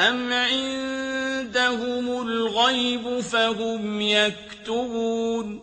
أَمْ عِندَهُمُ الْغَيْبُ فَهُمْ يَكْتُبُونَ